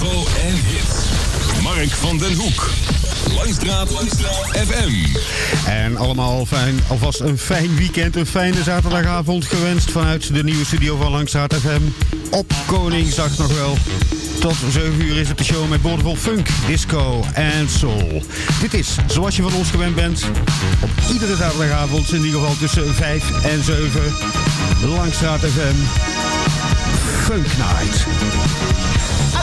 info en hits. Mark van den Hoek. Langstraat, Langstraat FM. En allemaal fijn, alvast een fijn weekend, een fijne zaterdagavond gewenst vanuit de nieuwe studio van Langstraat FM. Op Koningsdag nog wel. Tot 7 uur is het de show met Bordevol funk, disco en soul. Dit is, zoals je van ons gewend bent, op iedere zaterdagavond, in ieder geval tussen 5 en 7, Langstraat FM Funk Night.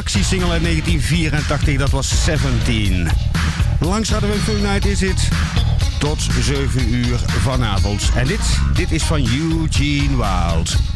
maxi-single uit 1984, dat was 17. Langs hadden we Night Is It tot 7 uur vanavond. En dit, dit is van Eugene Wild.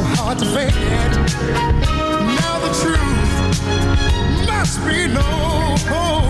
so hard to fake it. Now the truth must be known.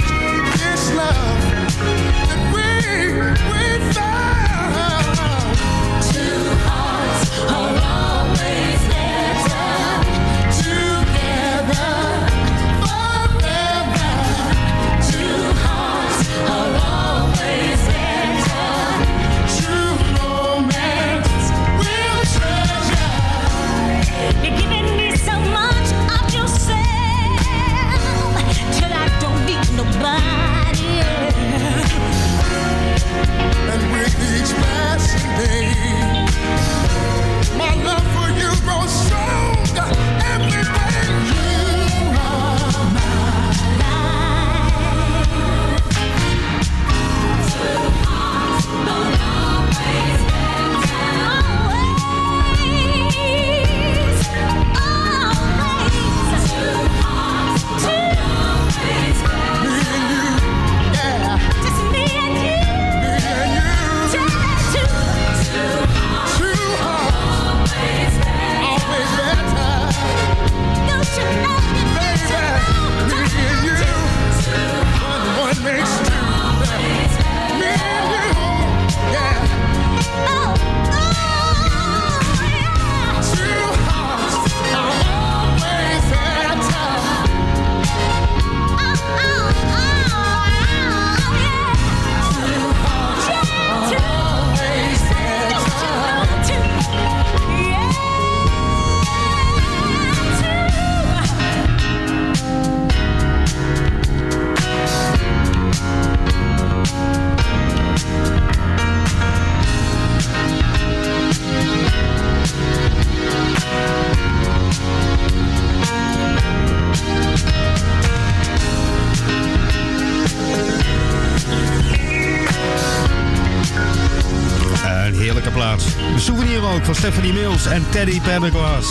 Een souvenir ook van Stephanie Mills en Teddy Pendergrass.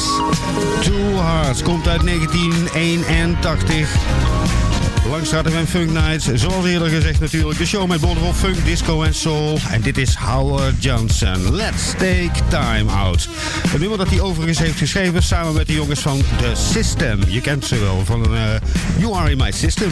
Two Hearts komt uit 1981. Langstraat en Funk Nights. Zoals eerder gezegd natuurlijk. De show met Wonderful Funk, Disco en Soul. En dit is Howard Johnson. Let's take time out. Een nummer dat hij overigens heeft geschreven samen met de jongens van The System. Je kent ze wel van eh, You Are In My System.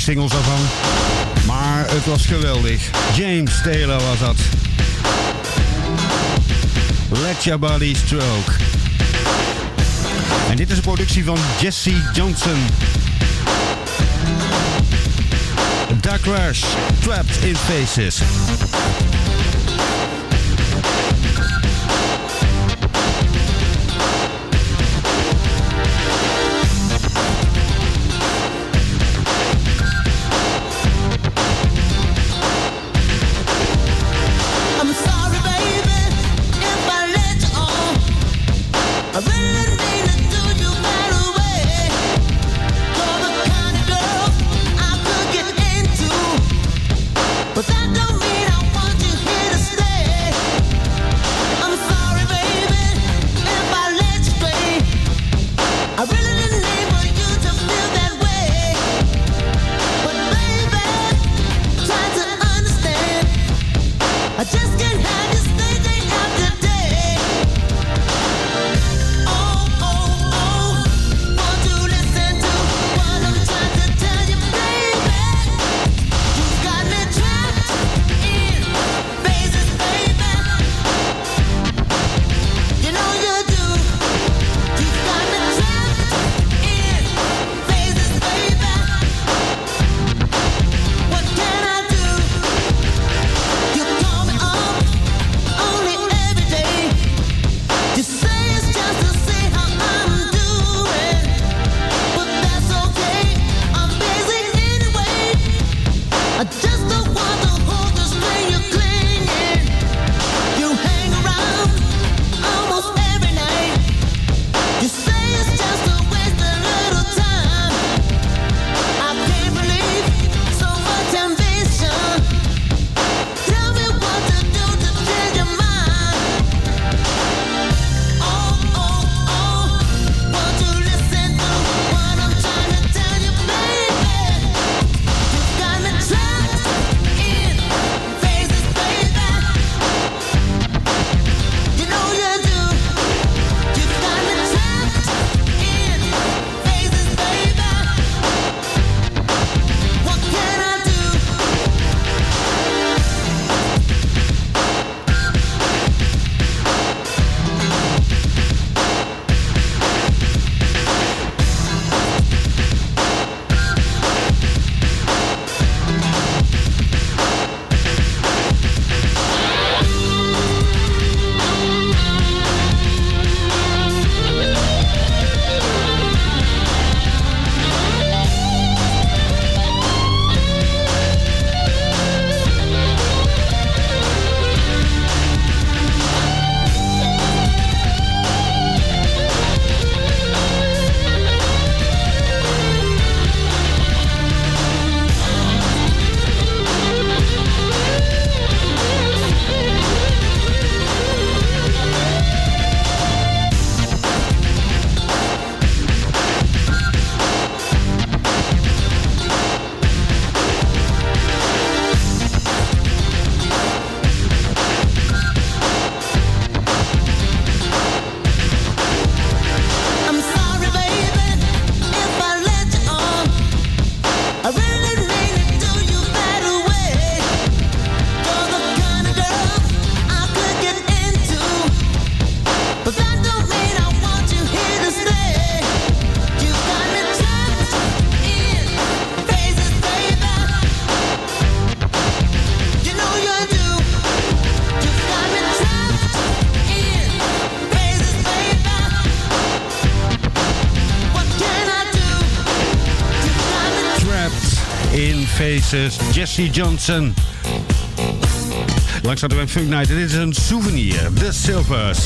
Singles ervan. Maar het was geweldig. James Taylor was dat. Let Your Body Stroke. En dit is een productie van Jesse Johnson. Dark Rush, Trapped in Faces. is Jesse Johnson. Langs hadden we een Funk Night. Dit is een souvenir. The Silvers.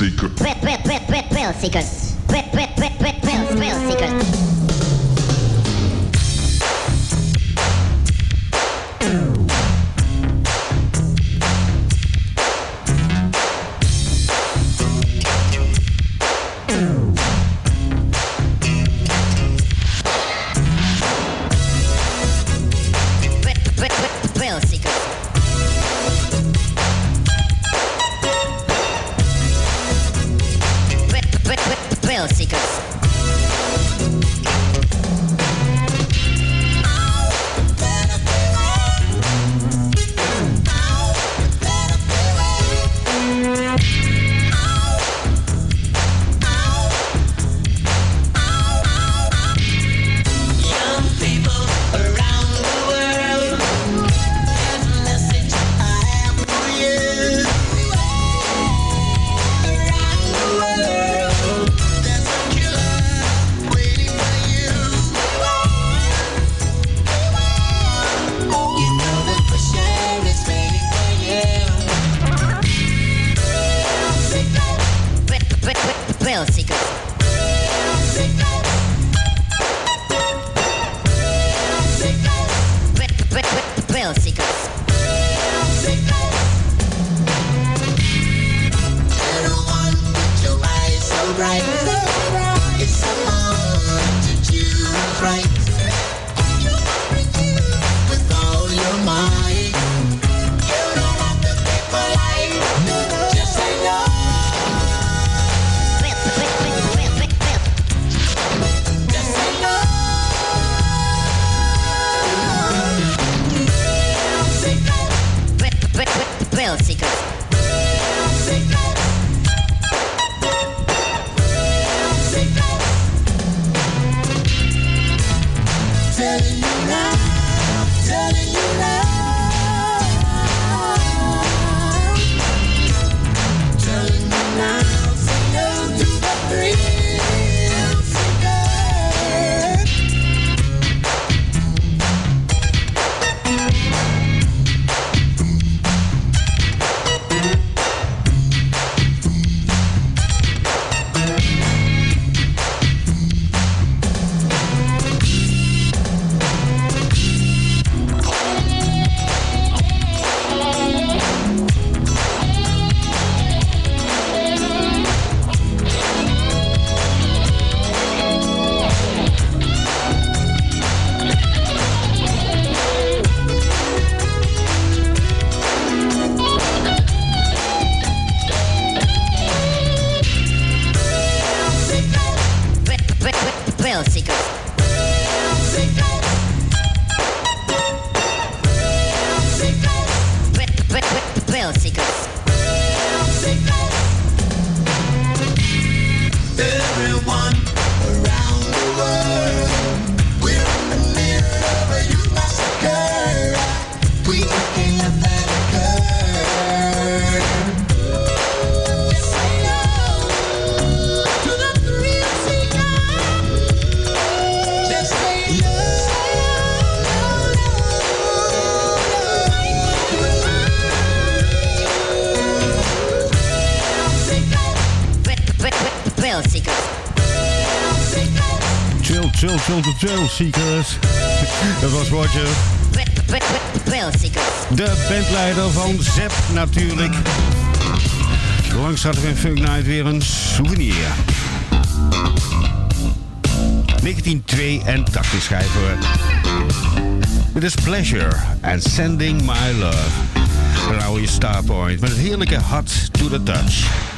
secret. uit weer een souvenir. 1982 schrijven we. It is Pleasure and Sending My Love. Rauwe Starpoint met het heerlijke Hot to the Touch.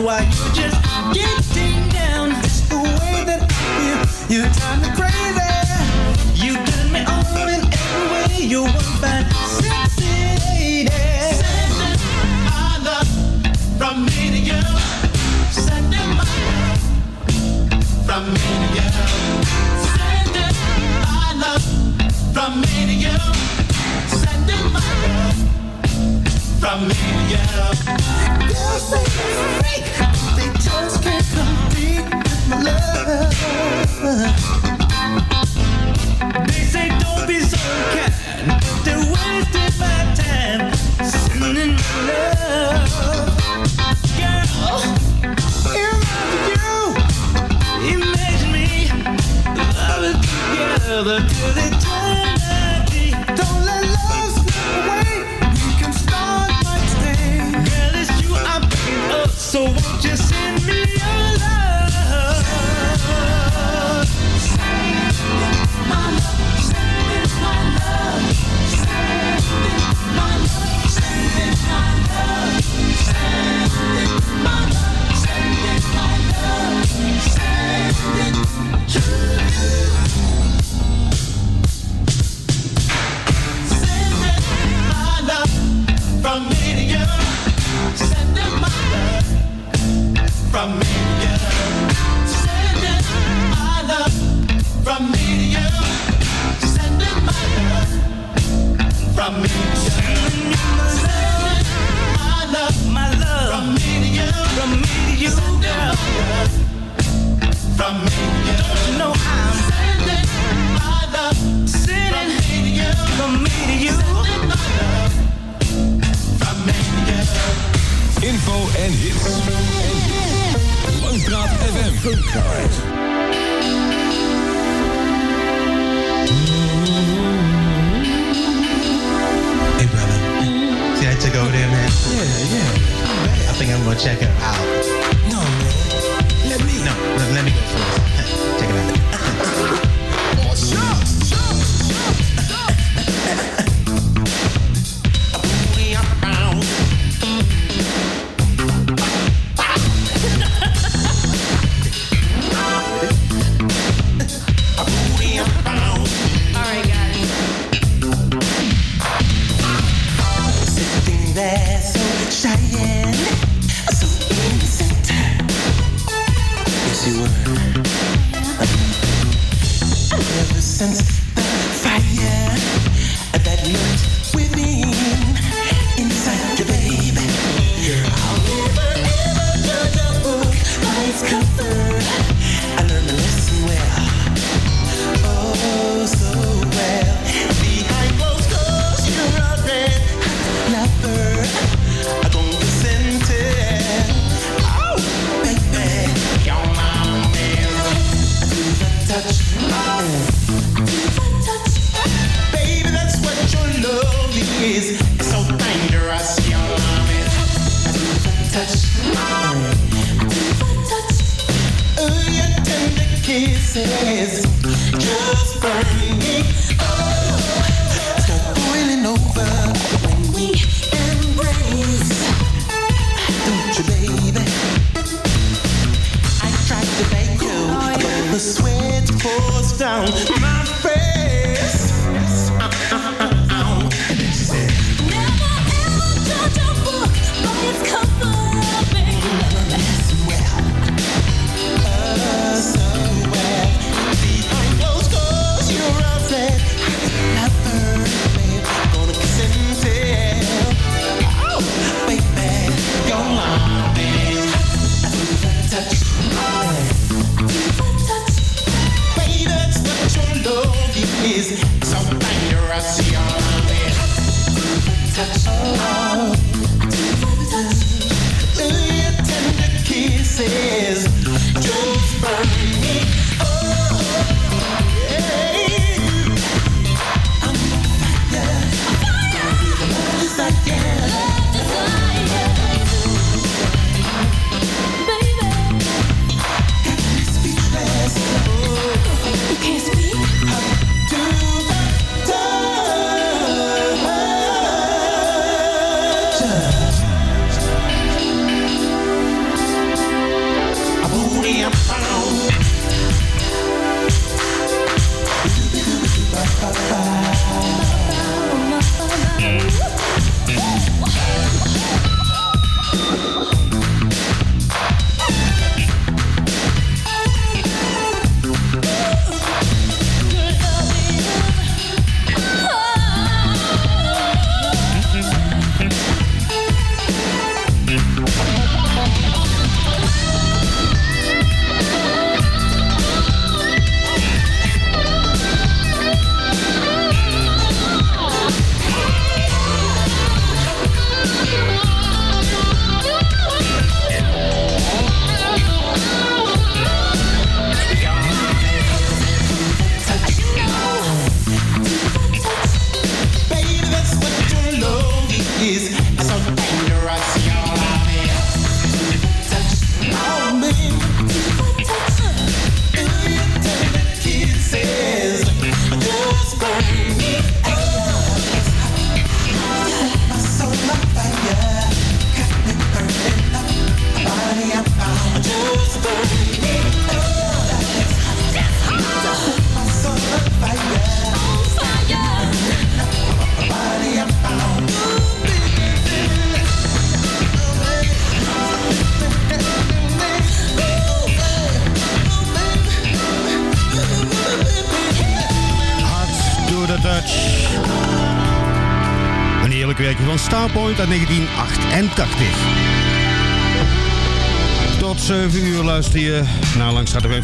down. Why you just getting down? It's the way that I feel. You drive me crazy. You turn me on in every way. You want fine, sexy lady. Sending my love from me to you. Sending my love from me to you. Sending my love from me to you. familia. They'll freak, they just can't compete with my love. They say don't be so kind, they're wasting my time, sending my love. Girl, it you, me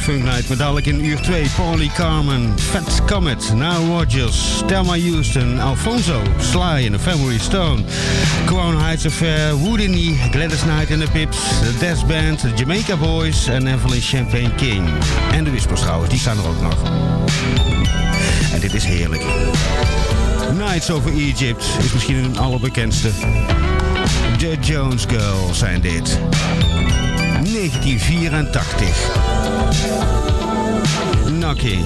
Funk Night. Maar in uur 2. Paulie Carmen, Fat Comet, Now Rogers, Thelma Houston, Alfonso, Sly in the Family Stone. Crown Heights Affair, Woodiney, Gladys Knight and the Pips, The Death Band, The Jamaica Boys en Evelyn Champagne King. En de Whispers trouwens, die staan er ook nog. En dit is heerlijk. Nights over Egypt is misschien een allerbekendste. The Jones Girls zijn dit. 1984. Knocking.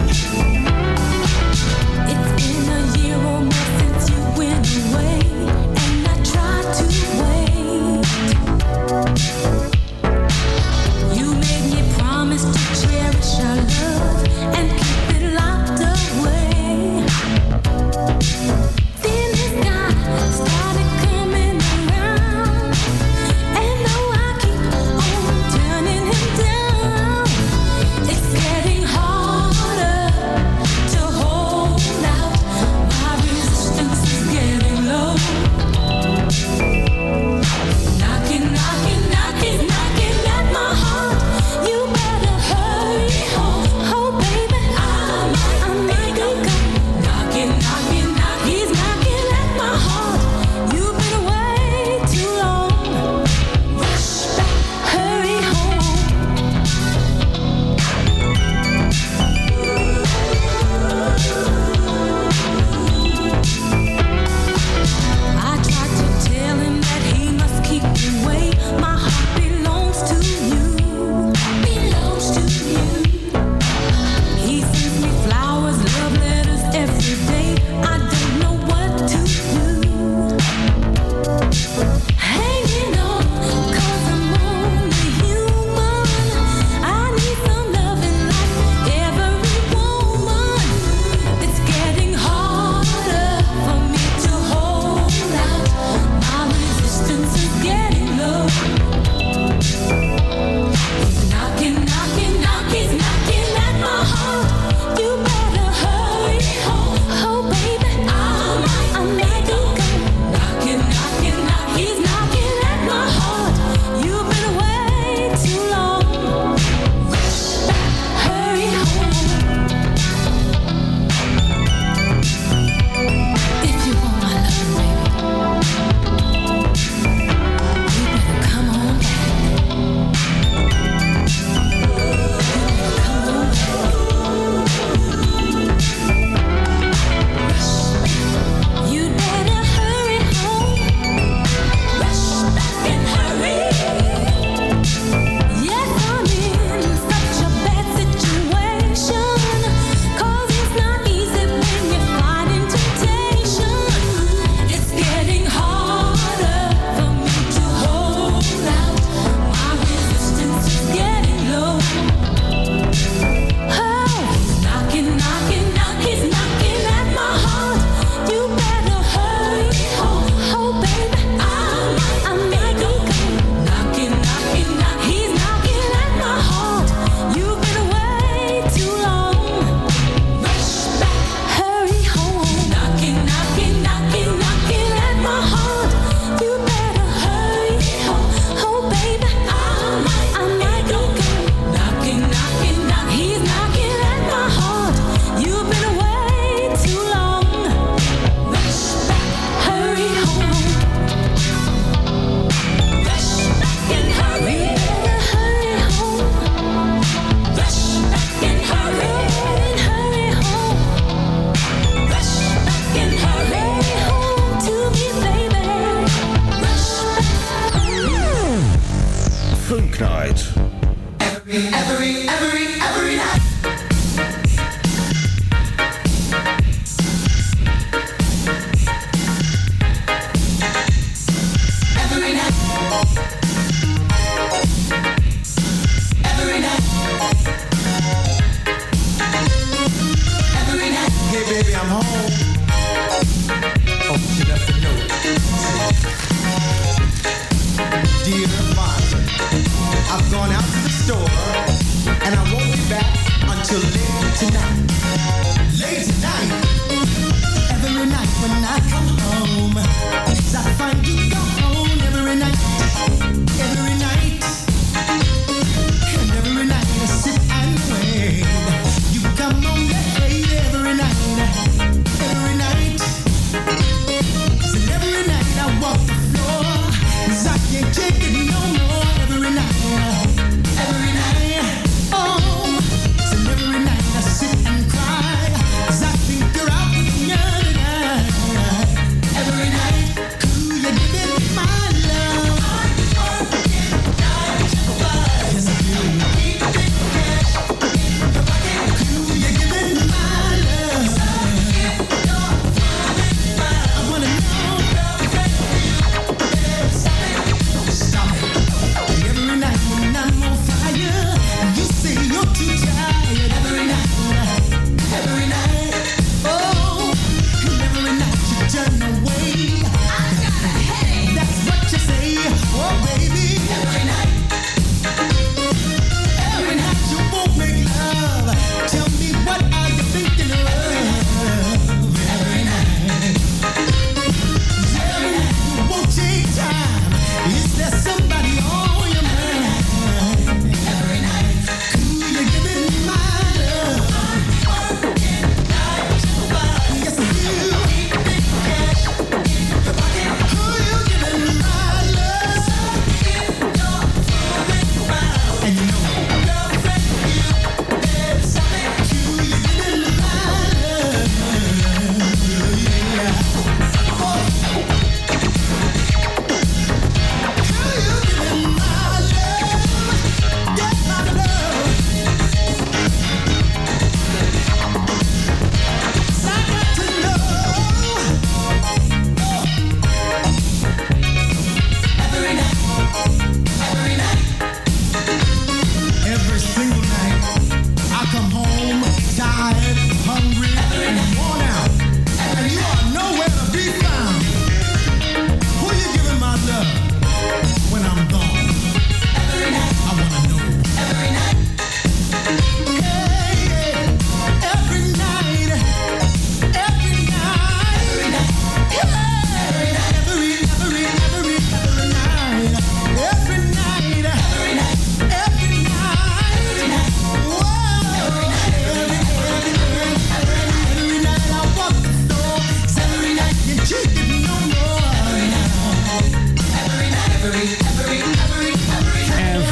It's been a year almost since you went away, and I tried to.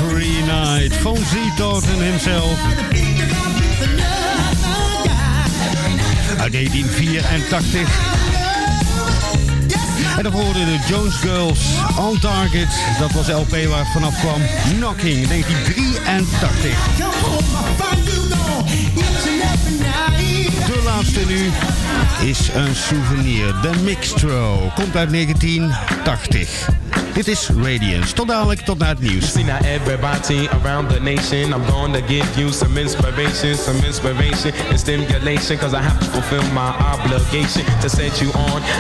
Every night. Z. Thornton himself. Uit 1984. En dan hoorden de Jones Girls On Target. Dat was LP waar het vanaf kwam. Knocking, 1983. De laatste nu is een souvenir. De Mixtro. Komt uit 1980. Dit is Radiance. Tot dadelijk, tot na het nieuws. See now everybody around the nation, I'm gonna give you some inspiration, some inspiration and stimulation, cause I have to fulfill my obligation to set you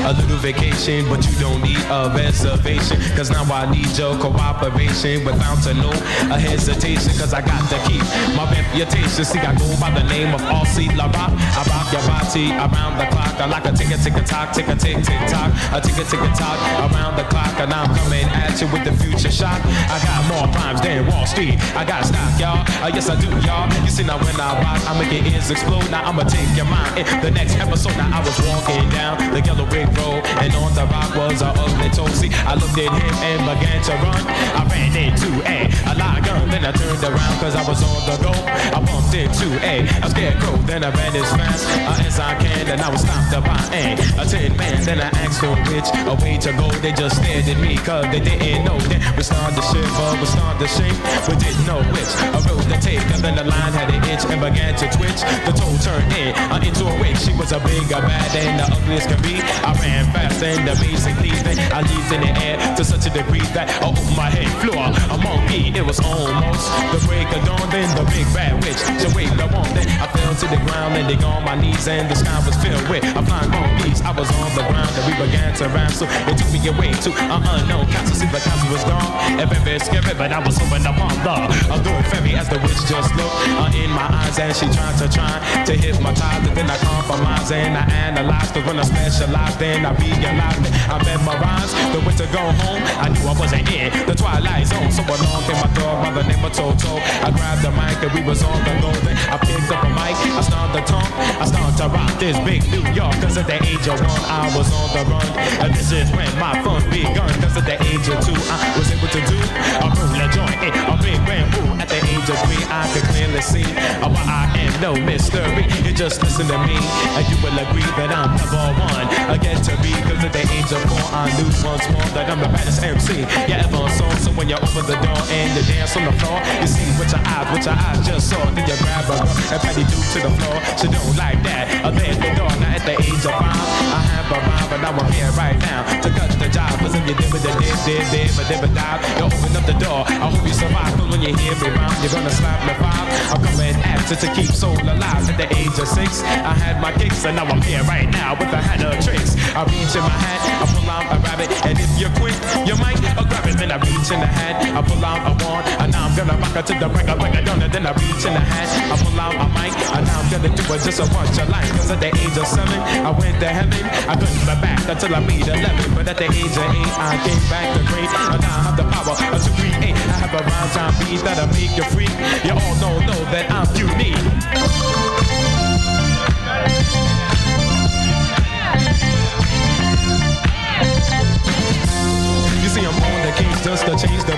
on a little vacation, but you don't need a reservation, cause now I need your cooperation without a no a hesitation, cause I got to keep my reputation. See, I go by the name of All Aussie La Rock. I rock your body around the clock. I like a tick a tick tock, tick tick tick tock, a tick a tick tock around the clock, and I'm coming at you with the future shock. I got more crimes than Wall Street. I got stock, y'all. Uh, yes, I do, y'all. You see now when I rock, I make your ears explode. Now I'ma take your mind. In the next episode, now I was walking down the yellow road, and on the rock was a ugly toasty. I looked at him and began to run. I ran into a a gun, then I turned around cause I was on the go. I bumped into a a scarecrow, then I ran as fast as I can, and I was stopped by a a tin man. Then I asked them which a way to go. They just stared at me cause they didn't know. that we started to shiver, we started to shake, we didn't know which. I wrote the tape, and then the line had an itch and began to twitch. The toe turned in uh, into a witch. She was a big, a bad, and the ugliest can be. I ran fast and basic leaving. I leaped in the air to such a degree that I opened my head floor. Among me, it was almost the break of dawn. Then the big bad witch, she waved the wand. Then I fell to the ground, landing on my knees, and the sky was filled with a flying monkeys. I was on the ground, and we began to wrestle. It took me away to an unknown castle. See, the castle was gone, and very, scary, but I was hoping upon the a good fairy as the witch just looked uh, in my eyes, and she tried to try to hypnotize. And then I compromised and I analyzed. When I specialized, then I realized that I memorized the way to go home. I knew I wasn't in the twilight zone. So along came my dog by the name of Toto. I grabbed the mic and we was on the go. Then I picked up a mic, I started to talk, I started to rock this big New York. Cause at the age of one, I was on the run. And this is when my fun begun. Cause at the age of two, I was able to do a roll a joint, in a big bamboo. At the age of three, I could clearly see uh, why I am no mystery. You just listen to me, and you will agree that I'm number one. Again to be, cause at the age of four, I knew once more that I'm the baddest MC you ever saw. So when you open the door and you dance on the floor, you see with your eyes, with your eyes just saw. Then you grab a girl and patty do to the floor. She don't like that. Uh, then the door, now at the age of five, I have a rhyme, but now I'm here right now to cut the job. Cause if you did it, did, did, did, but never dive, you open up the door. I hope you survive, cause when you hear me rhyme, you're gonna slap me five. I'm coming after to keep soul alive. At the age of six, I had my kicks, and now I'm here right now with a hat of tricks. I reach in my hat, I pull out a rabbit, and if you're quick, you might uh, grab it. Then I reach in the hat, I pull out a wand, and now I'm gonna rock it to the break, I break it down, and then I reach in the hat, I pull out a mic, and now I'm gonna do it just a bunch of life. Cause at the age of seven, I went to heaven, I couldn't be back until I made 11, but at the age of eight, I came back to great, and now I have the power to create. I have a rhyme time beat that'll make you freak. You all know, know that I'm unique.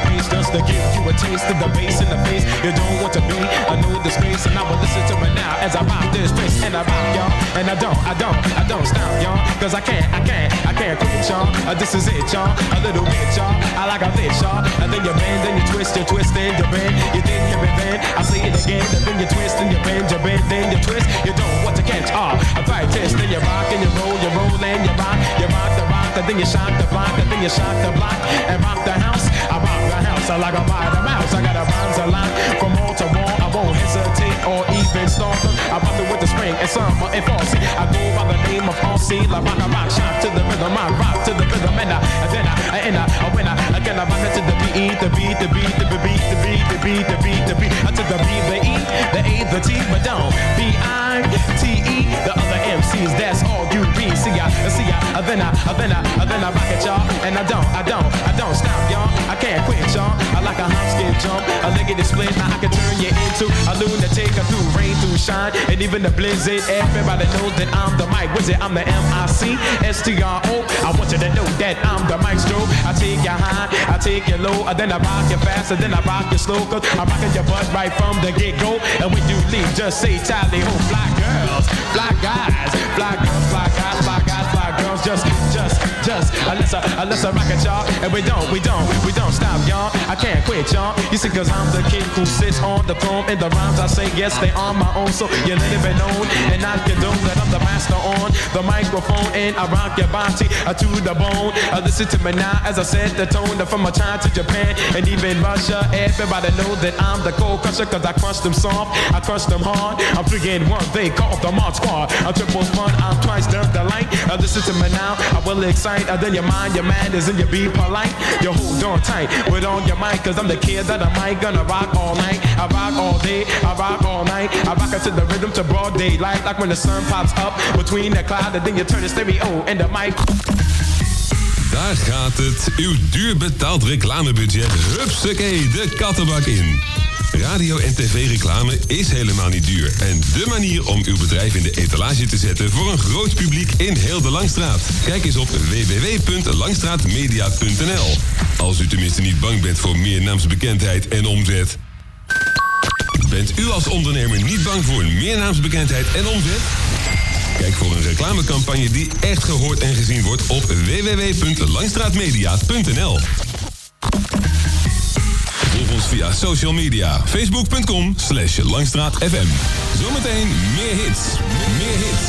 Pace, just to give you a taste of the bass in the face. You don't want to be, I know the space, and I will listen to it now as I pop this place and I rock y'all. And I don't, I don't, I don't stop y'all, cause I can't, I can't, I can't quit y'all. Uh, this is it, y'all, a little bit, y'all. I like a bit, y'all. And then you bend, then you twist, you twist, then you bend. You think you bend. I say it again, and then you twist, and you bend, you bend, then you twist. You don't want to catch, ah, I try test, then you rock and you roll, you roll and you rock, you rock the rock, and then you shock the block, and then you shock the block, and rock the house. I the I like a the mouse. I got a a lot from wall to wall. I won't hesitate or even start them. I rock it with the spring and summer and fall. See, I go by the name of RC, like rock, I rock, shot to the rhythm, I rock to the rhythm, and I, and then I, and I, when I, again I rock to the beat, the beat, the beat, the beat, the beat, the beat, the beat, the beat, to the B, the E, the A, the T, but don't B I T E. The other MCs, that's all you be. See ya, see ya, then I, then I, then I rock it, y'all, and I don't, I don't, I don't stop, y'all. I can't quit, y'all. I like a hop, skip, jump, a lickety split. Now I can turn you into a lunatic, a through rain, through shine, and even the blizzard. Everybody knows that I'm the mic wizard. I'm the M-I-C, S-T-R-O. I want you to know that I'm the maestro. I take you high, I take you low, and then I rock you fast, and then I rock you slow. Cause I'm rocking your butt right from the get-go. And when you leave, just say tally ho, girls, fly guys, fly girls, fly guys, fly guys, fly girls. Just, just, just, unless I, unless I rock it, y'all. And we don't, we don't, we don't stop, y'all. I can't quit, y'all. You see, cause I'm the king who sits on the throne. And the rhymes I say, yes, they are my own. So you let it be known. And I can do that I'm the master on the microphone. And I rock your body uh, to the bone. Uh, listen to me now as I set the tone. Uh, From my China to Japan and even Russia. Everybody know that I'm the cold crusher. Cause I crush them soft, I crush them hard. I'm three in one, they call the Mod Squad. I'm triple fun, I'm twice the delight. Uh, listen to me now, I will excite. Uh, then your mind, your manners, and you be polite. You hold on tight with on your mic. Cause I'm the kid that I might gonna rock all night. I rock all day, I rock all night. I rock it to the rhythm to broad daylight. Like when the sun pops up between the cloud. And then you turn the stereo and the mic. Daar gaat het. Uw duur betaald reclamebudget. Hupsakee, de kattenbak in. Radio en tv-reclame is helemaal niet duur. En de manier om uw bedrijf in de etalage te zetten voor een groot publiek in heel de Langstraat. Kijk eens op www.langstraatmedia.nl. Als u tenminste niet bang bent voor meer naamsbekendheid en omzet. Bent u als ondernemer niet bang voor meer naamsbekendheid en omzet? Kijk voor een reclamecampagne die echt gehoord en gezien wordt op www.langstraatmedia.nl. via social media. Facebook.com slash Langstraat FM. Zometeen meer hits. Meer hits.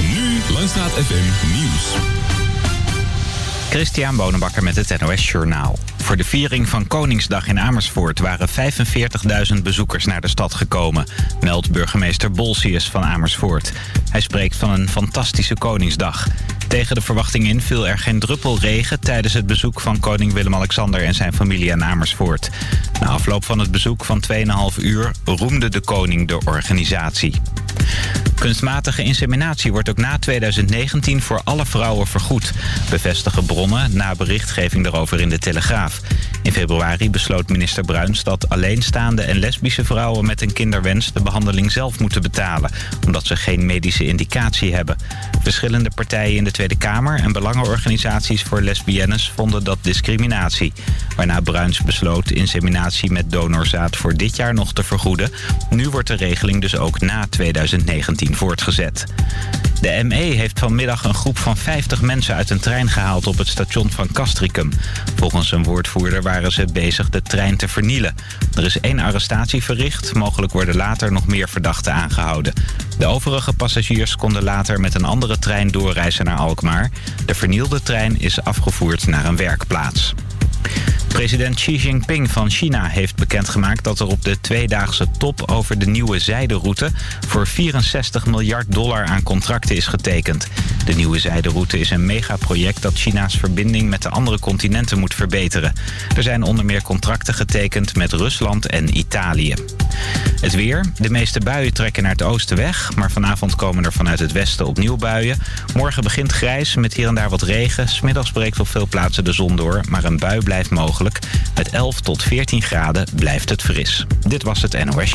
Nu Langstraat FM Nieuws. Christian Bonenbakker met het NOS Journaal. Voor de viering van Koningsdag in Amersfoort waren 45.000 bezoekers naar de stad gekomen, meldt burgemeester Bolsius van Amersfoort. Hij spreekt van een fantastische Koningsdag. Tegen de verwachting in viel er geen druppel regen tijdens het bezoek van koning Willem-Alexander en zijn familie aan Amersfoort. Na afloop van het bezoek van 2,5 uur roemde de koning de organisatie. Kunstmatige inseminatie wordt ook na 2019 voor alle vrouwen vergoed, bevestigen bronnen na berichtgeving daarover in de Telegraaf. In februari besloot minister Bruins dat alleenstaande en lesbische vrouwen met een kinderwens de behandeling zelf moeten betalen, omdat ze geen medische indicatie hebben. Verschillende partijen in de Tweede Kamer en belangenorganisaties voor lesbiennes vonden dat discriminatie. Waarna Bruins besloot inseminatie met donorzaad voor dit jaar nog te vergoeden. Nu wordt de regeling dus ook na 2019 voortgezet. De ME heeft vanmiddag een groep van 50 mensen uit een trein gehaald op het station van Castricum. Volgens een waren ze bezig de trein te vernielen. Er is één arrestatie verricht. Mogelijk worden later nog meer verdachten aangehouden. De overige passagiers konden later met een andere trein doorreizen naar Alkmaar. De vernielde trein is afgevoerd naar een werkplaats. President Xi Jinping van China heeft bekendgemaakt dat er op de tweedaagse top over de nieuwe zijderoute voor 64 miljard dollar aan contracten is getekend. De nieuwe zijderoute is een megaproject dat China's verbinding met de andere continenten moet verbeteren. Er zijn onder meer contracten getekend met Rusland en Italië. Het weer. De meeste buien trekken naar het oosten weg, maar vanavond komen er vanuit het westen opnieuw buien. Morgen begint grijs met hier en daar wat regen. Smiddags breekt op veel plaatsen de zon door, maar een bui mogelijk. Met 11 tot 14 graden blijft het fris. Dit was het NOS.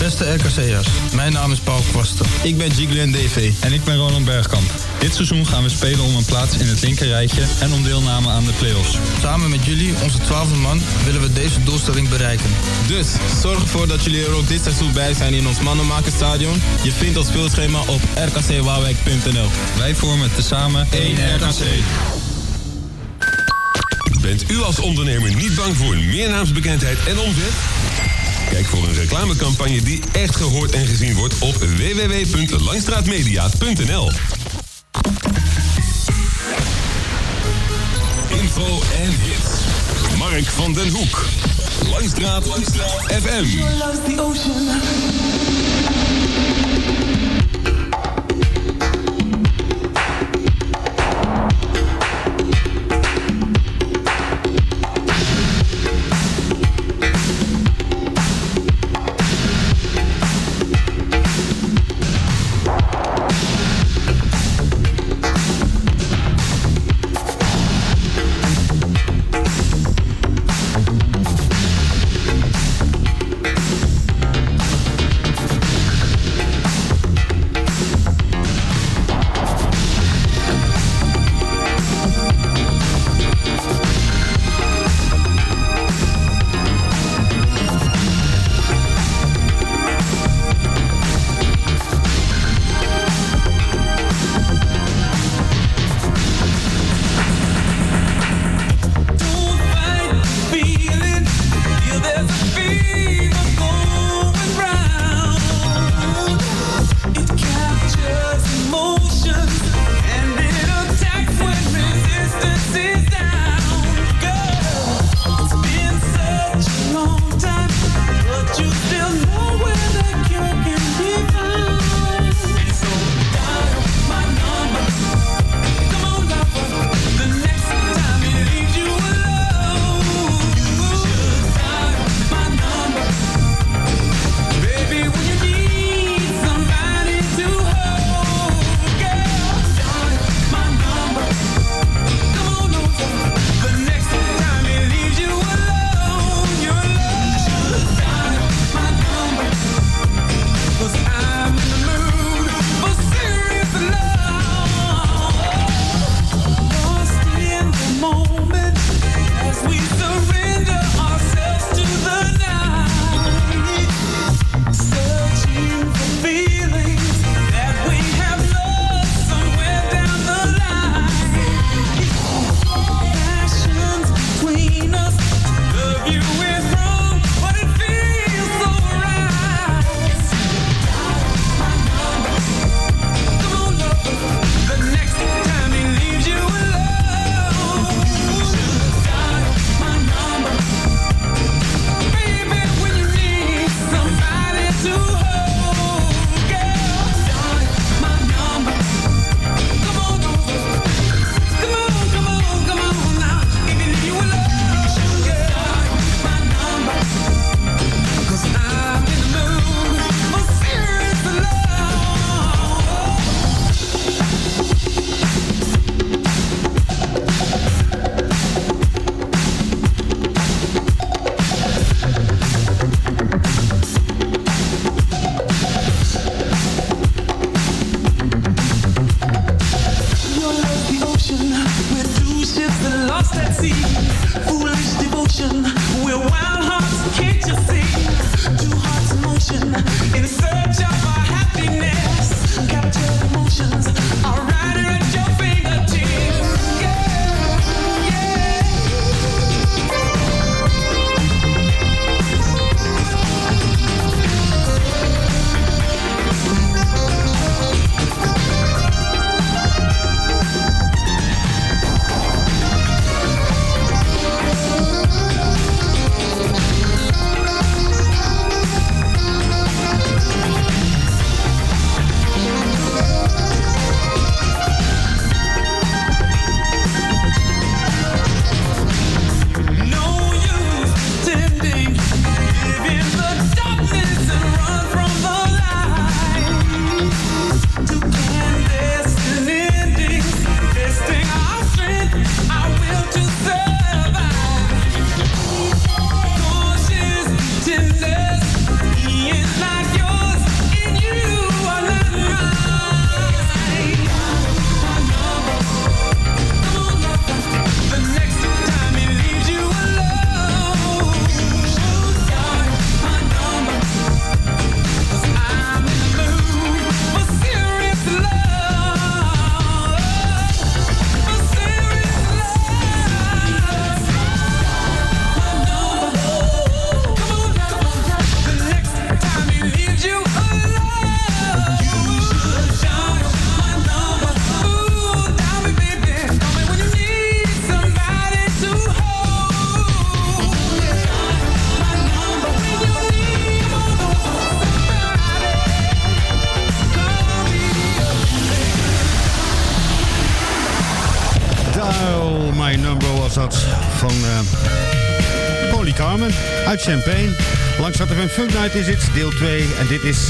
Beste RKC'ers, mijn naam is Paul Kwasten. Ik ben Giglen DV. En ik ben Roland Bergkamp. Dit seizoen gaan we spelen om een plaats in het linkerrijtje en om deelname aan de play-offs. Samen met jullie, onze twaalfde man, willen we deze doelstelling bereiken. Dus, zorg ervoor dat jullie er ook dit seizoen bij zijn in ons Mannenmakerstadion. Je vindt ons speelschema op rkcwaalwijk.nl. Wij vormen tezamen één RKC. Bent u als ondernemer niet bang voor meer naamsbekendheid en omzet? Kijk voor een reclamecampagne die echt gehoord en gezien wordt op www.langstraatmedia.nl. Info en hits. Mark van den Hoek. Langstraat, FM. Night is het, deel 2. En dit is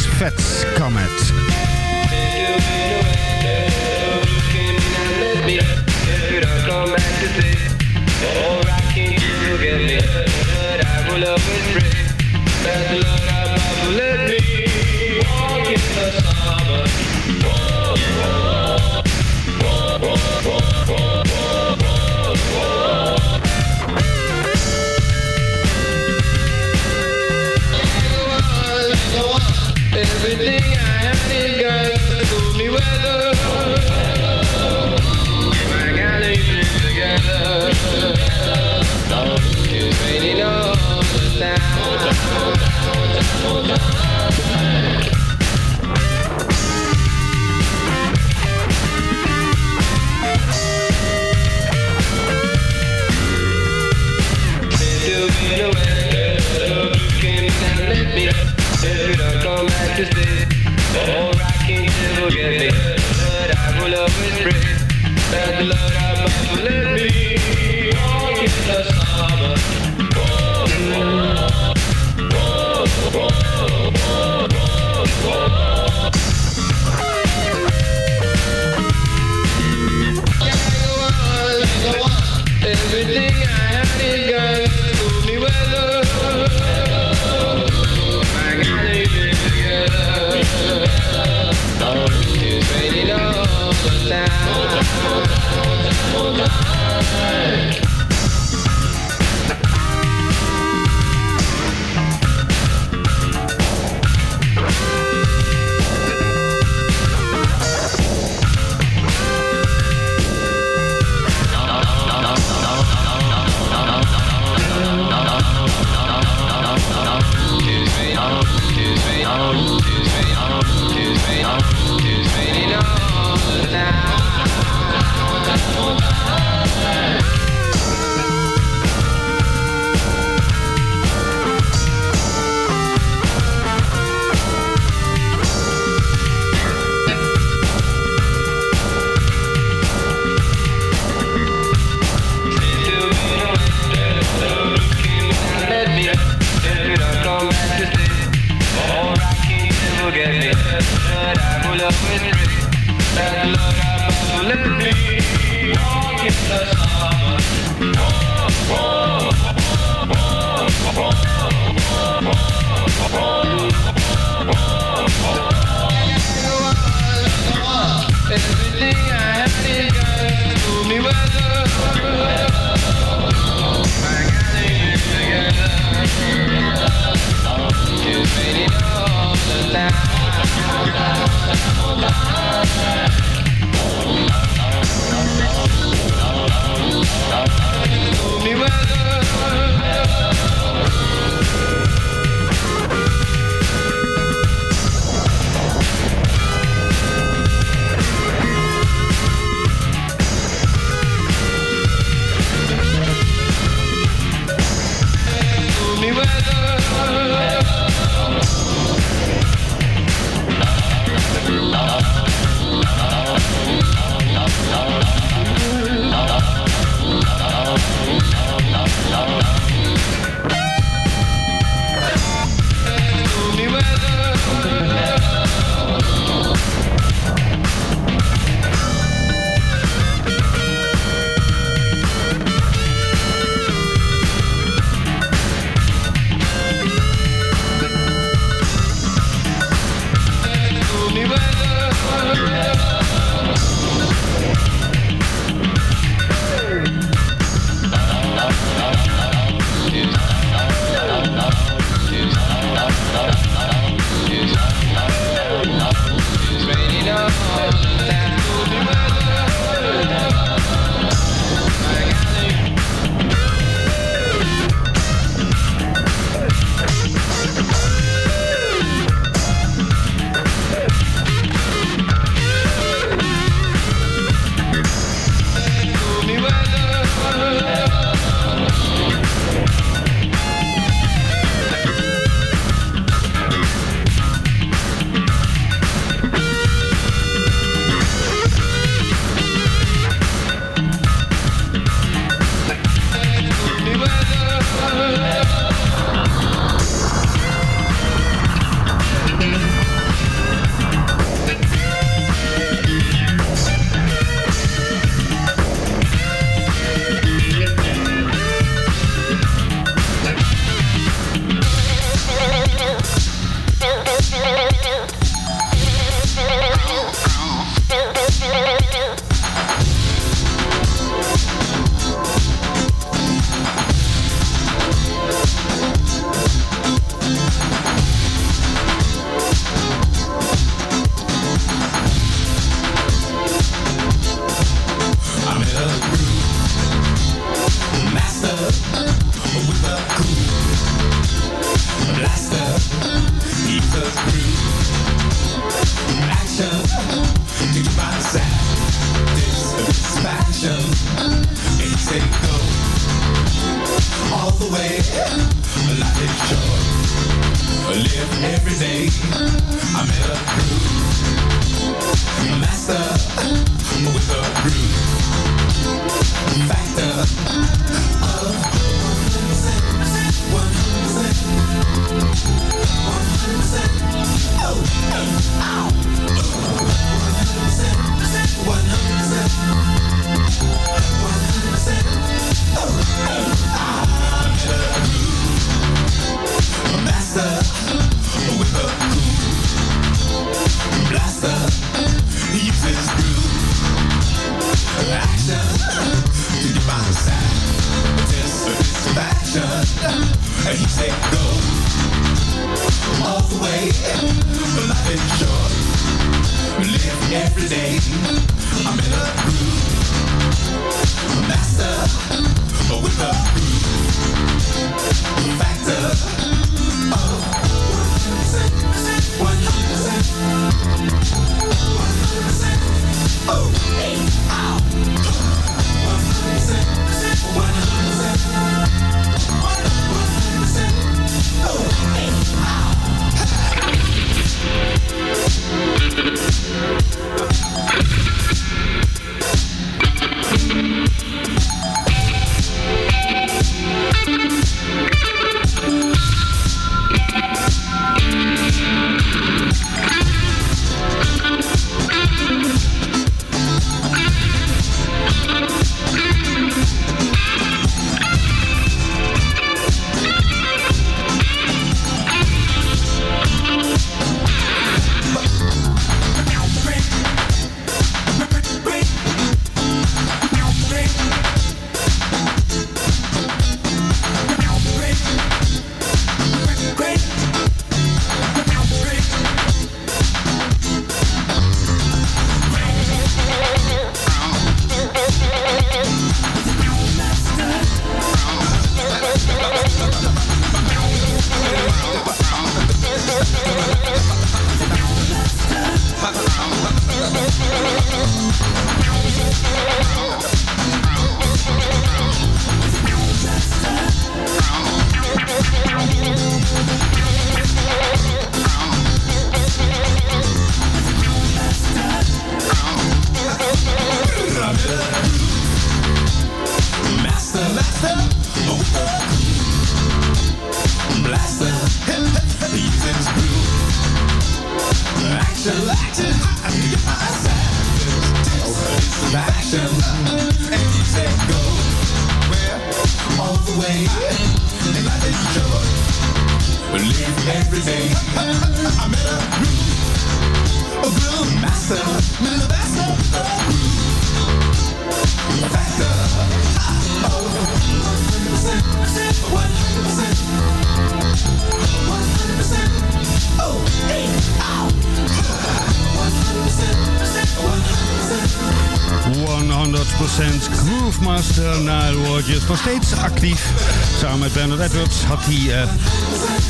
nog steeds actief. Samen met Bernard Edwards had hij, eh,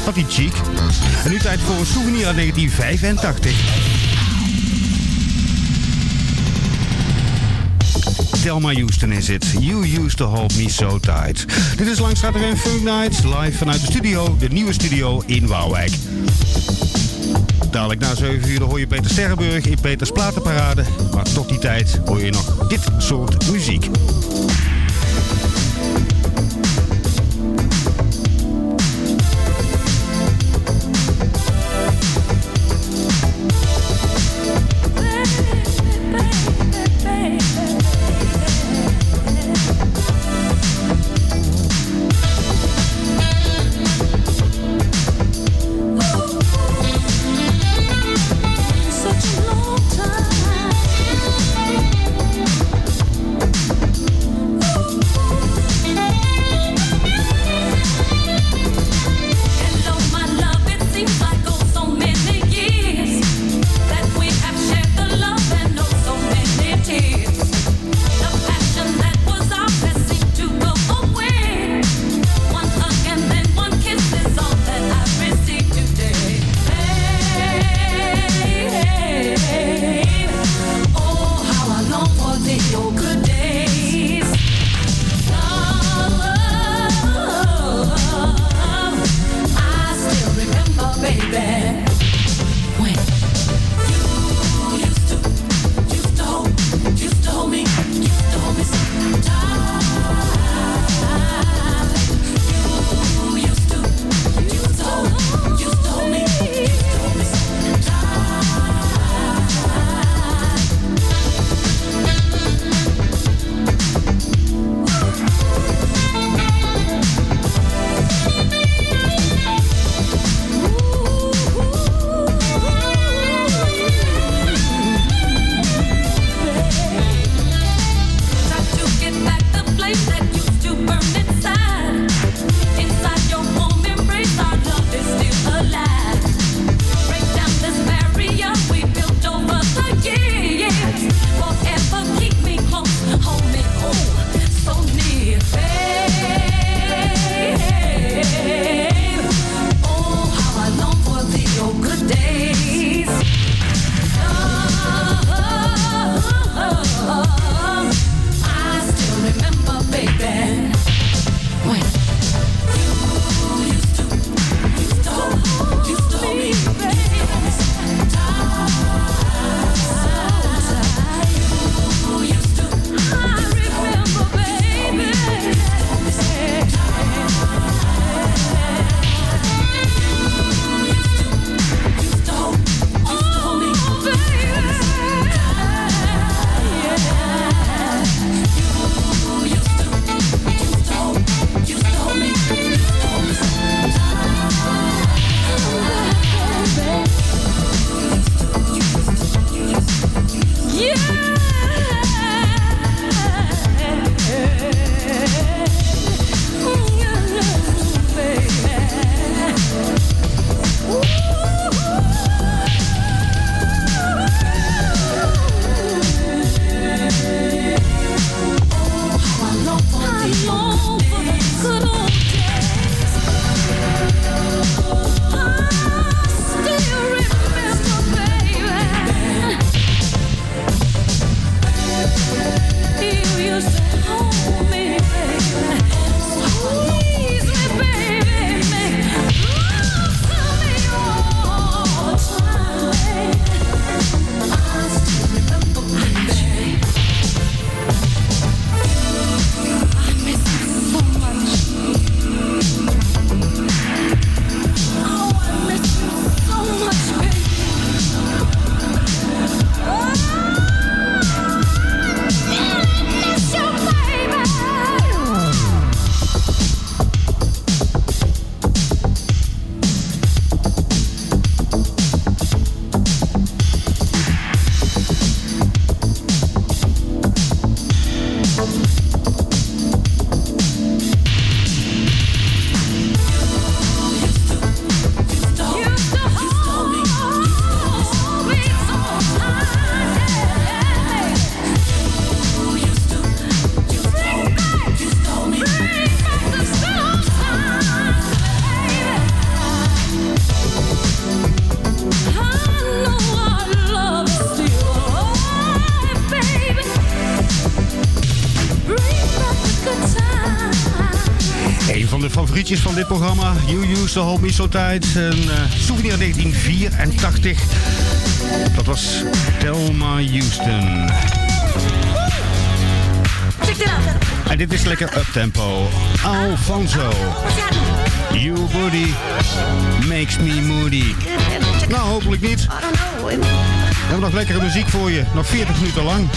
had hij cheek. En nu tijd voor een souvenir uit 1985. Thelma Houston is het. You used to hold me so tight. Dit is Langstraat en Funk Nights, live vanuit de studio, de nieuwe studio in Waalwijk. Dadelijk na 7 uur hoor je Peter Sterrenburg in Peters Platenparade. Maar tot die tijd hoor je nog dit soort muziek. Oosterhoop Hoop tijd Een eh, souvenir 1984. Dat was Thelma Houston. En dit is lekker uptempo. Alfonso. You booty makes me moody. Nou, hopelijk niet. We hebben nog lekkere muziek voor je. Nog 40 minuten lang.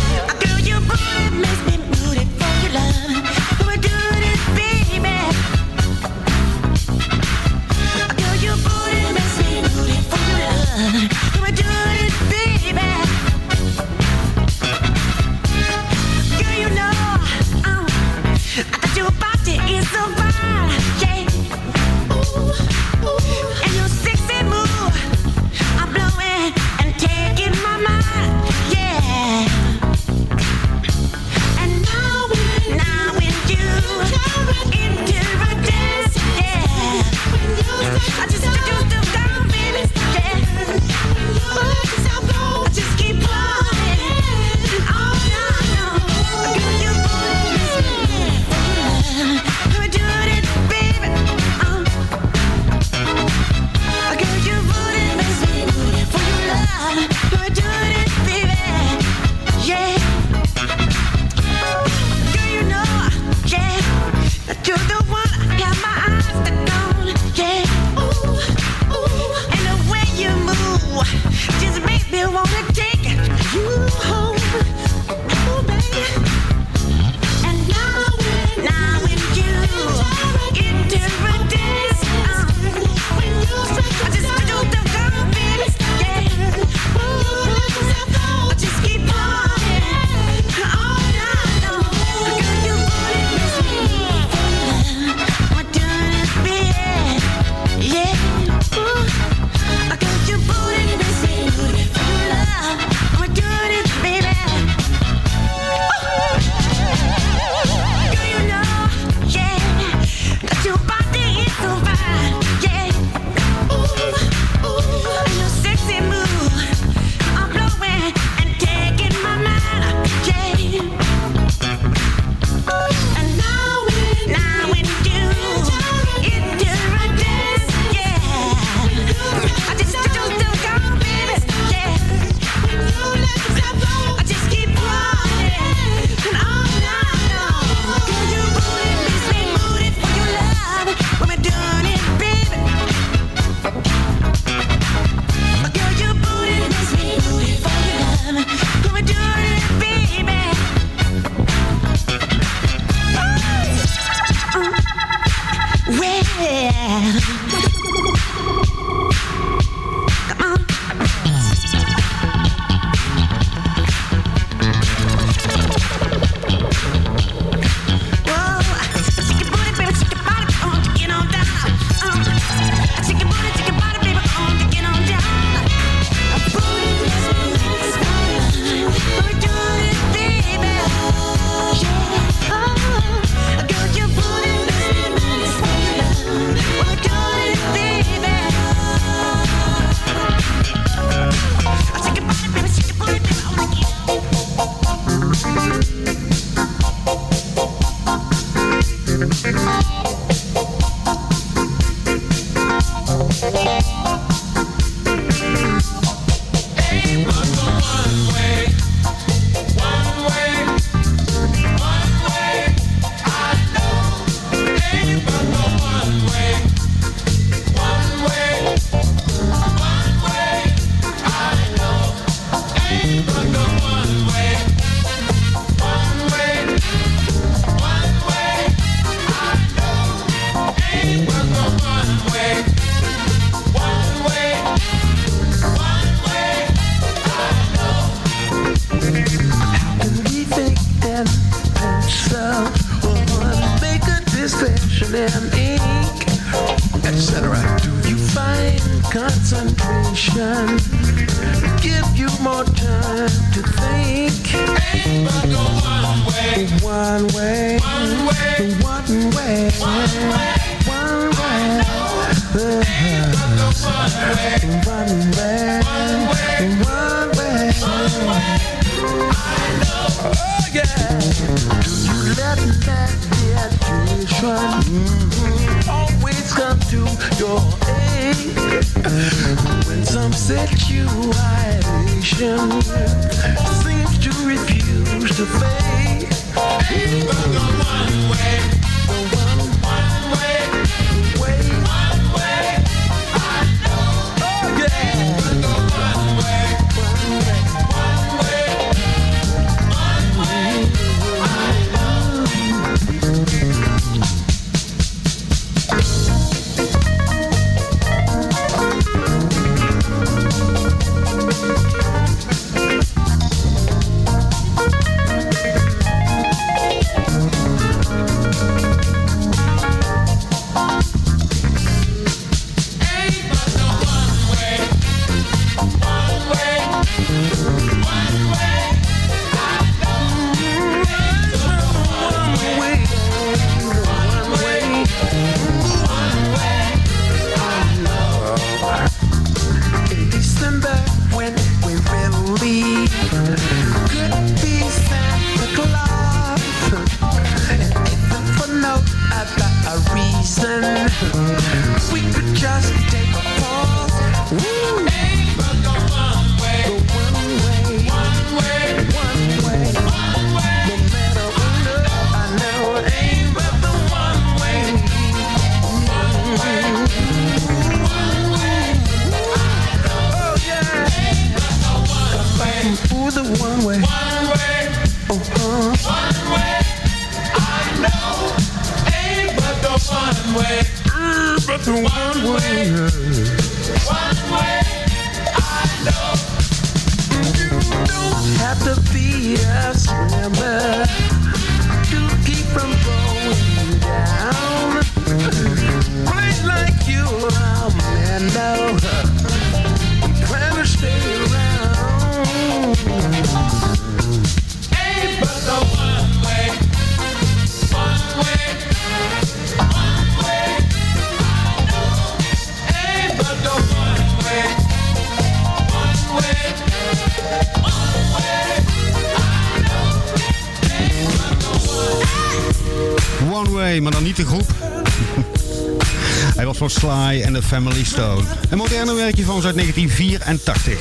de Family Stone. Een moderne werkje van 1984.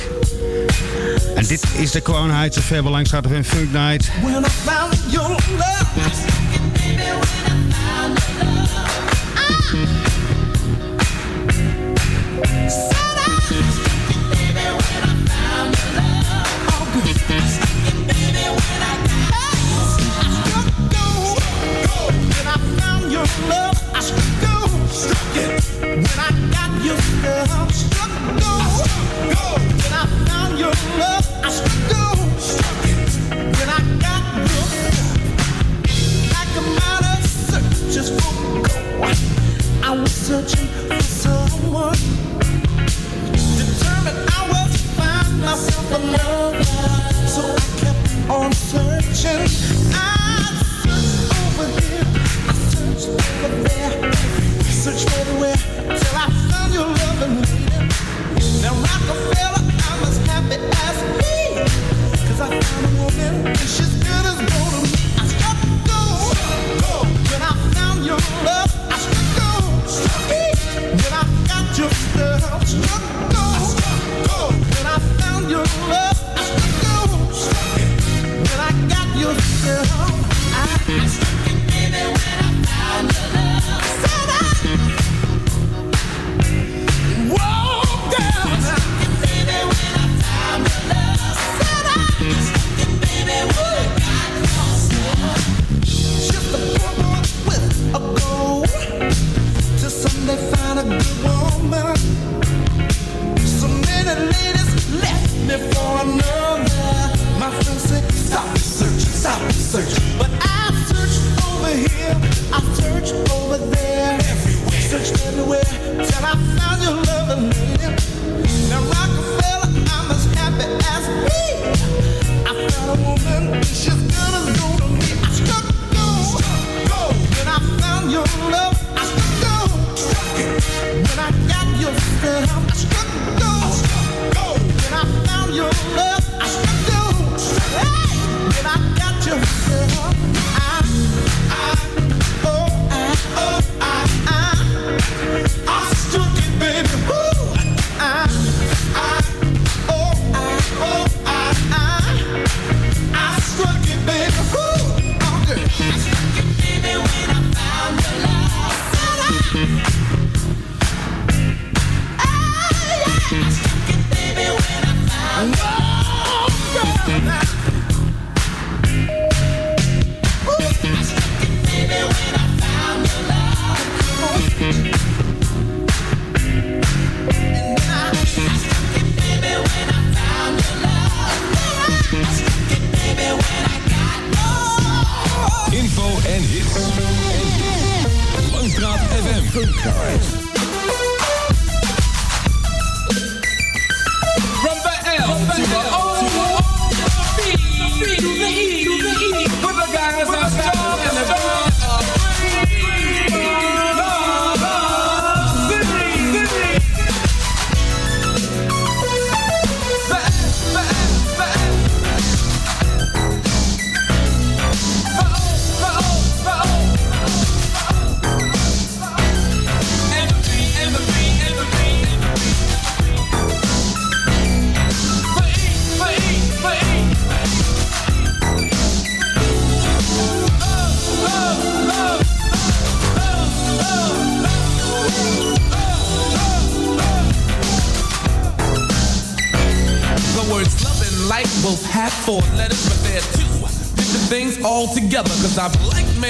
En dit is de Crown Heights Affair van Funk Night.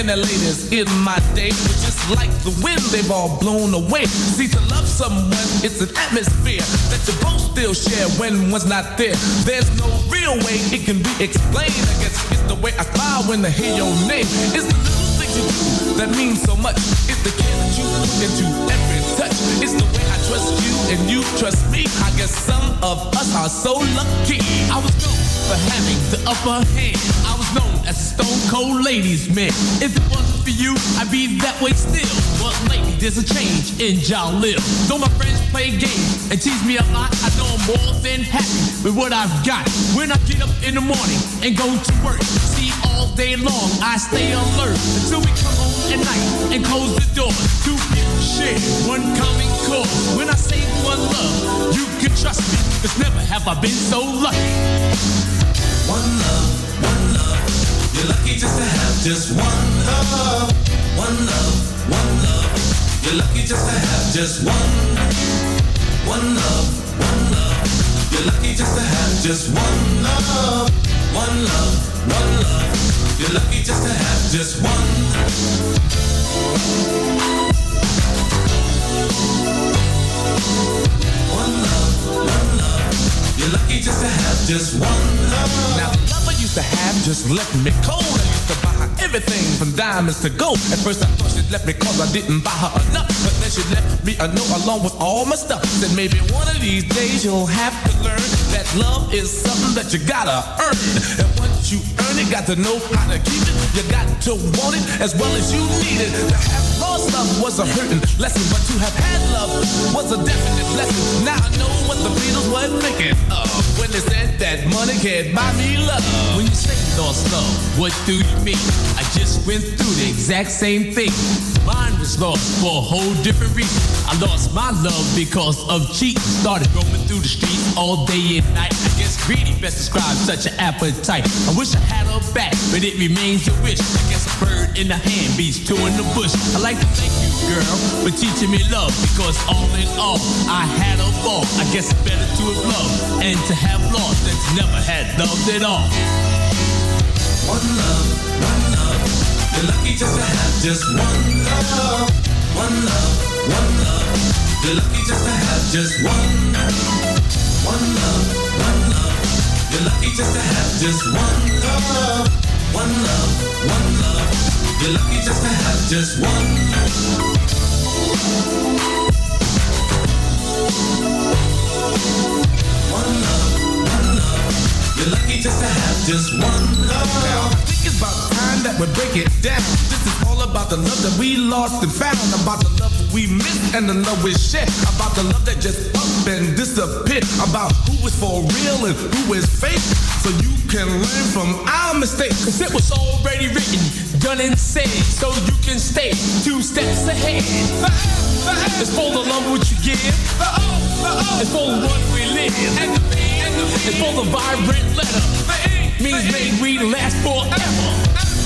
Liked many ladies in my day, but just like the wind, they've all blown away. See, to love someone, it's an atmosphere that you both still share when one's not there. There's no real way it can be explained. I guess it's the way I smile when I hear your name. It's the little things you do that mean so much. It's the care that you put into every touch. It's the way I trust you and you trust me. I guess some of us are so lucky. I was known for having the upper hand. I was known as a stone cold ladies man. If it wasn't for you, I'd be that way still. But lately there's a change in Live. Though my friends play games and tease me a lot, I know I'm more than happy with what I've got. When I get up in the morning and go to work, see all day long I stay alert until we come home at night and close the door. Two share one common cause. When I say one love, you can trust me, cause never have I been so lucky. One love. You're lucky just to have just one love. One love, one love. You're lucky just to have just one. One love, one love. You're lucky just to have just one love. One love, one love. You're lucky just to have just one. One love, one love. You're lucky just to have just one love. Now used to have just left me cold. I used to buy her everything from diamonds to gold. At first I thought she'd left me cause I didn't buy her enough. But then she left me a note along with all my stuff. Said maybe one of these days you'll have to learn that love is something that you gotta earn. Once you earn it, got to know how to keep it. You got to want it as well as you need it. To have lost love was a hurting lesson, but to have had love was a definite blessing. Now I know what the Beatles were thinking of when they said that money can't buy me love. When you say lost love, what do you mean? I just went through the exact same thing. Mine was lost for a whole different reason. I lost my love because of cheating. Started roaming through the streets all day and night. I guess greedy best describes such an appetite. I wish I had her back, but it remains a wish. I guess a bird in the hand beats two in the bush. I like to thank you, girl, for teaching me love because all in all, I had a ball. I guess it's better to have loved and to have lost than to never had loved at all. One love, one love. You're lucky just to have just one love. One love, one love. You're lucky just to have just one. One love, one love. You're lucky just to have just one love. One love, one love. You're lucky just to have just one. One love, one love. You're lucky just to have just one love. Now, I think it's about time that we break it down. This is all about the love that we lost and found. About the love we missed and the love we shared. About the love that just up and disappeared. About who is for real and who is fake. So you can learn from our mistakes. Cause it was already written, done and said. So you can stay two steps ahead. It's for the love which you give. It's for one we live. It's for the vibrant letter. Means may we last forever.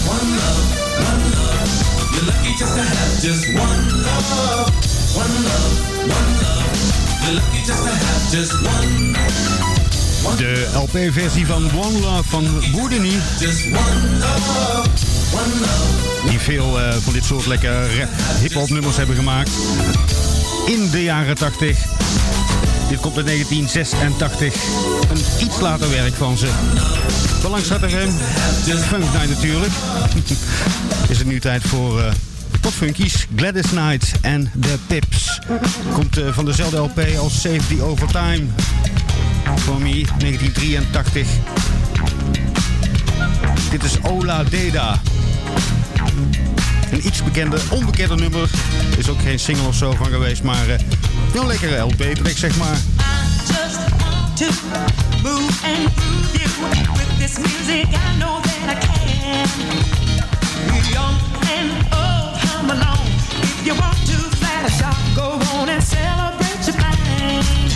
One love, one love. You're lucky just to have just one love. One love, one love. You're lucky just to have just one. De LP-versie van One Love van Boerdenie. Just one love, one love. Die veel eh, van dit soort lekker rap, hip-hop nummers hebben gemaakt. In de jaren 80. Dit komt in 1986. Een iets later werk van ze. Belangs FM. Funk Night natuurlijk. Is het nu tijd voor wat funkies. Gladys Knight en The Pips. Komt eh, van dezelfde LP als Safety Over Time. For Me 1983. Dit is Ola Deda. Een iets bekende, onbekende nummer. Is ook geen single of zo van geweest, maar eh een lekkere LP-track zeg maar. you want to a shot, go on and celebrate your plan.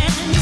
man.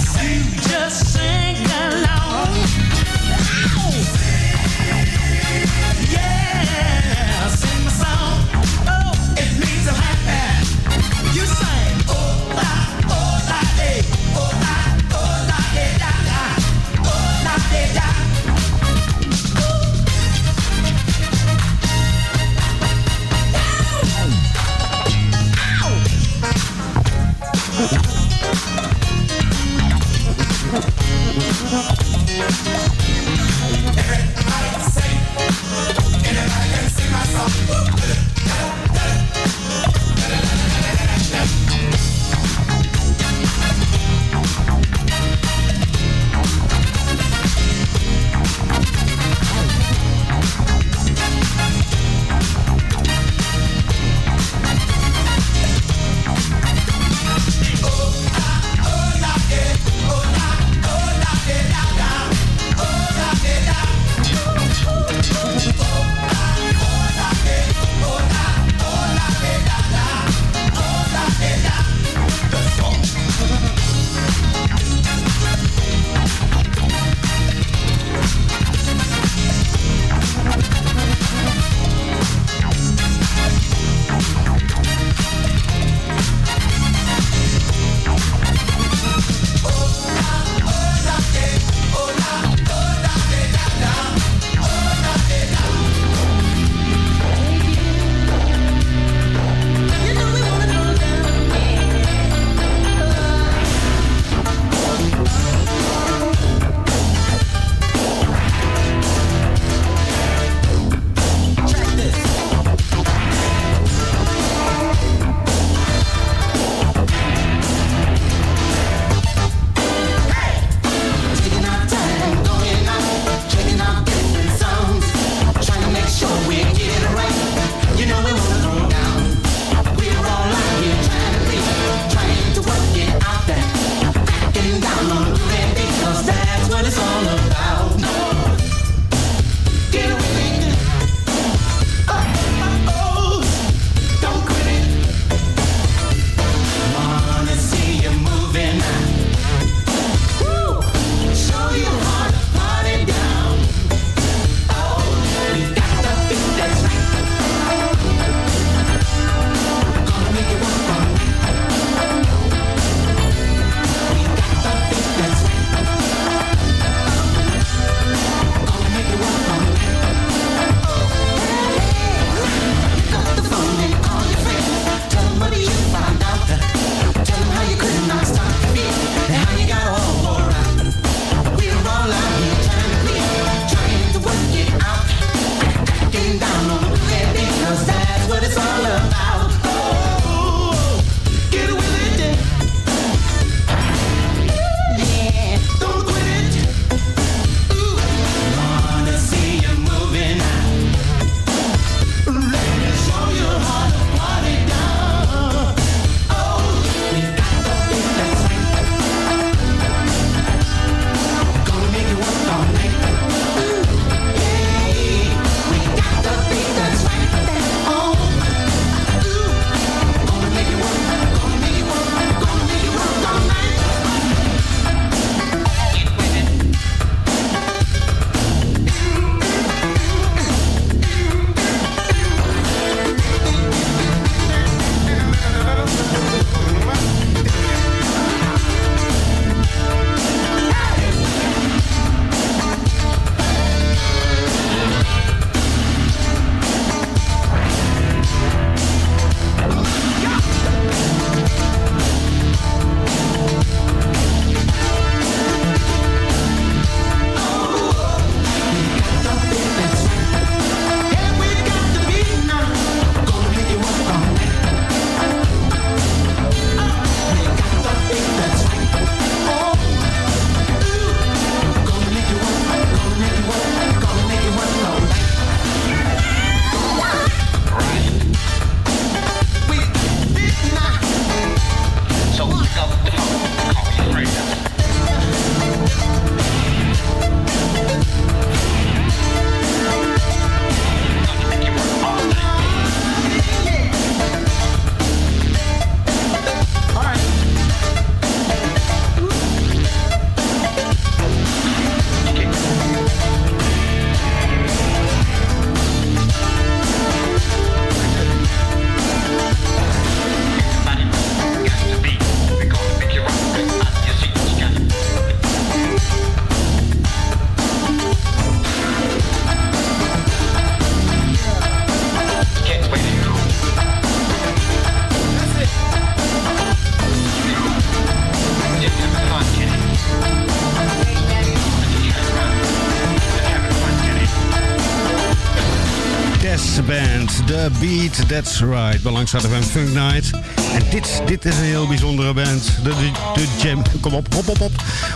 That's right. Belangstaat van Funk Night. En dit, dit is een heel bijzondere band. De, de, Jam... Kom op, hop, hop, hop.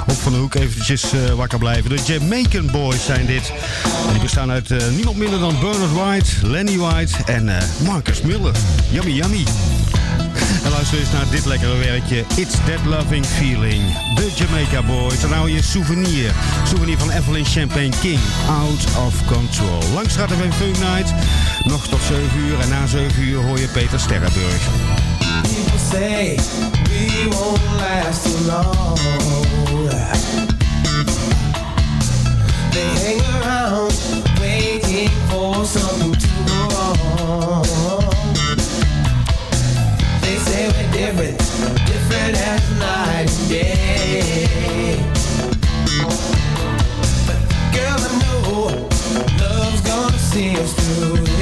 Op van de hoek eventjes eh, wakker blijven. De Jamaican Boys zijn dit. En die bestaan uit eh, niemand minder dan Bernard White, Lenny White en eh, Marcus Miller. Yummy, yummy. Eens naar dit lekkere werkje. It's That Loving Feeling. De Jamaica Boys. En nou je souvenir. Souvenir van Evelyn Champagne King. Out of Control. Langs gaat er Funk Night. Nog tot 7 uur. En na 7 uur hoor je Peter Sterrenburg. People say we won't last too long. They hang around waiting for something to go wrong. Say we're different, different as night and day. But girl, I know love's gonna see us through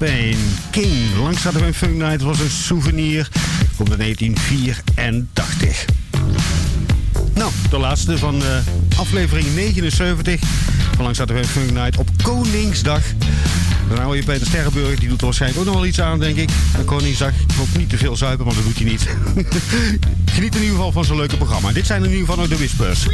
Champagne. King, langs hadden we een Funk Night, was een souvenir. Komt in 1984. Nou, de laatste van eh, aflevering 79. Van langs hadden we een Funk Night op Koningsdag. Dan hou je Peter Sterrenburg, die doet er waarschijnlijk ook nog wel iets aan, denk ik. Koningsdag. Ik hoop niet te veel zuipen, maar dat doet hij niet. Geniet in ieder geval van zo'n leuke programma. Dit zijn in ieder geval de Whispers.